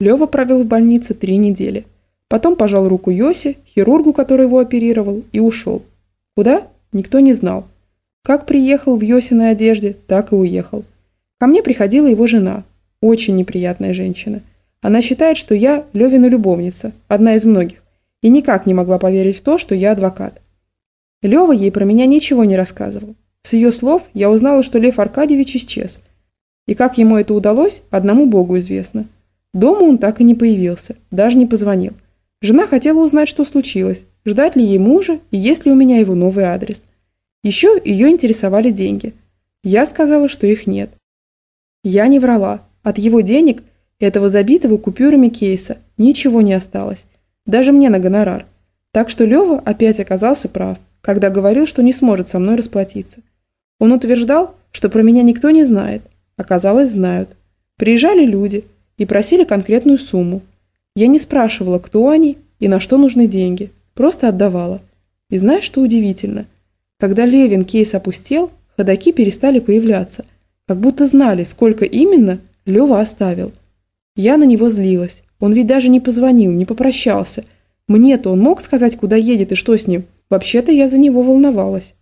Лева провел в больнице три недели. Потом пожал руку Йосе, хирургу, который его оперировал, и ушел. Куда? Никто не знал. Как приехал в Йосиной одежде, так и уехал. Ко мне приходила его жена, очень неприятная женщина. Она считает, что я Левина любовница, одна из многих, и никак не могла поверить в то, что я адвокат. Лева ей про меня ничего не рассказывал. С ее слов я узнала, что Лев Аркадьевич исчез. И как ему это удалось, одному Богу известно. Дома он так и не появился, даже не позвонил. Жена хотела узнать, что случилось, ждать ли ей мужа и есть ли у меня его новый адрес. Еще ее интересовали деньги. Я сказала, что их нет. Я не врала. От его денег, этого забитого купюрами кейса, ничего не осталось. Даже мне на гонорар. Так что Лева опять оказался прав, когда говорил, что не сможет со мной расплатиться. Он утверждал, что про меня никто не знает. Оказалось, знают. Приезжали люди и просили конкретную сумму. Я не спрашивала, кто они и на что нужны деньги. Просто отдавала. И знаешь, что удивительно? Когда Левин кейс опустел, ходаки перестали появляться. Как будто знали, сколько именно Лева оставил. Я на него злилась. Он ведь даже не позвонил, не попрощался. Мне-то он мог сказать, куда едет и что с ним. Вообще-то я за него волновалась.